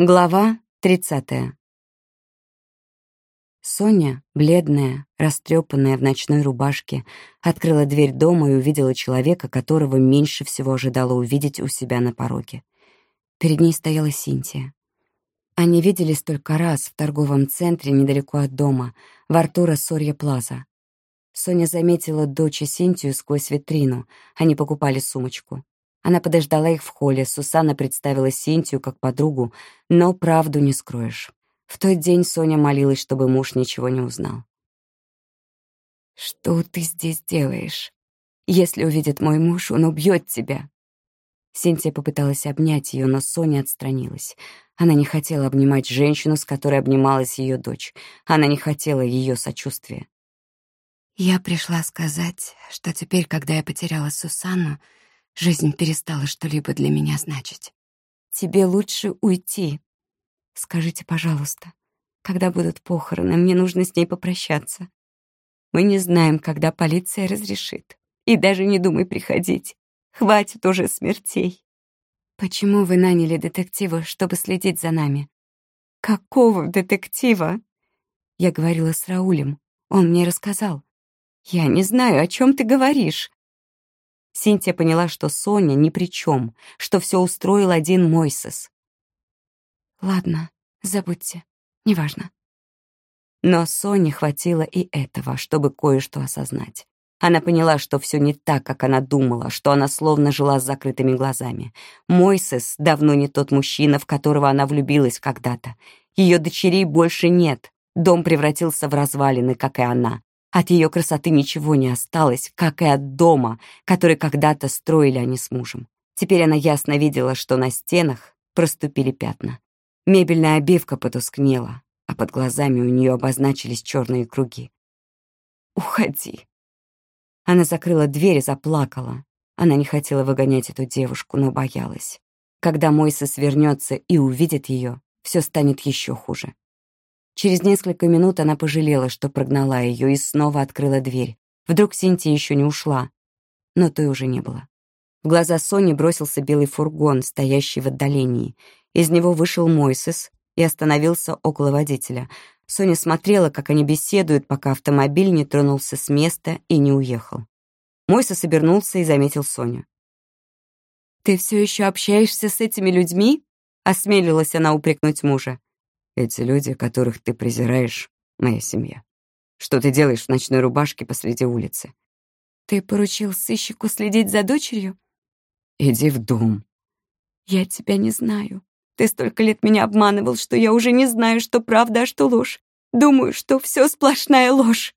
Глава 30. Соня, бледная, растрепанная в ночной рубашке, открыла дверь дома и увидела человека, которого меньше всего ожидала увидеть у себя на пороге. Перед ней стояла Синтия. Они виделись только раз в торговом центре недалеко от дома, в Артура Сорья Плаза. Соня заметила дочь Синтию сквозь витрину. Они покупали сумочку. Она подождала их в холле, Сусанна представила Синтию как подругу, но правду не скроешь. В тот день Соня молилась, чтобы муж ничего не узнал. «Что ты здесь делаешь? Если увидит мой муж, он убьет тебя». Синтия попыталась обнять ее, но Соня отстранилась. Она не хотела обнимать женщину, с которой обнималась ее дочь. Она не хотела ее сочувствия. «Я пришла сказать, что теперь, когда я потеряла Сусанну, Жизнь перестала что-либо для меня значить. Тебе лучше уйти. Скажите, пожалуйста, когда будут похороны, мне нужно с ней попрощаться. Мы не знаем, когда полиция разрешит. И даже не думай приходить. Хватит уже смертей. Почему вы наняли детектива, чтобы следить за нами? Какого детектива? Я говорила с Раулем. Он мне рассказал. Я не знаю, о чем ты говоришь. Синтия поняла, что Соня ни при чем, что все устроил один Мойсес. «Ладно, забудьте, неважно». Но Соне хватило и этого, чтобы кое-что осознать. Она поняла, что все не так, как она думала, что она словно жила с закрытыми глазами. Мойсес давно не тот мужчина, в которого она влюбилась когда-то. Ее дочерей больше нет. Дом превратился в развалины, как и она. От ее красоты ничего не осталось, как и от дома, который когда-то строили они с мужем. Теперь она ясно видела, что на стенах проступили пятна. Мебельная обивка потускнела, а под глазами у нее обозначились черные круги. «Уходи!» Она закрыла дверь и заплакала. Она не хотела выгонять эту девушку, но боялась. Когда Мойсес вернется и увидит ее, все станет еще хуже. Через несколько минут она пожалела, что прогнала ее, и снова открыла дверь. Вдруг Синтия еще не ушла. Но той уже не было. В глаза Сони бросился белый фургон, стоящий в отдалении. Из него вышел Мойсес и остановился около водителя. Соня смотрела, как они беседуют, пока автомобиль не тронулся с места и не уехал. Мойсес обернулся и заметил Соню. «Ты все еще общаешься с этими людьми?» — осмелилась она упрекнуть мужа. Эти люди, которых ты презираешь, — моя семья. Что ты делаешь в ночной рубашке посреди улицы? Ты поручил сыщику следить за дочерью? Иди в дом. Я тебя не знаю. Ты столько лет меня обманывал, что я уже не знаю, что правда, а что ложь. Думаю, что все сплошная ложь.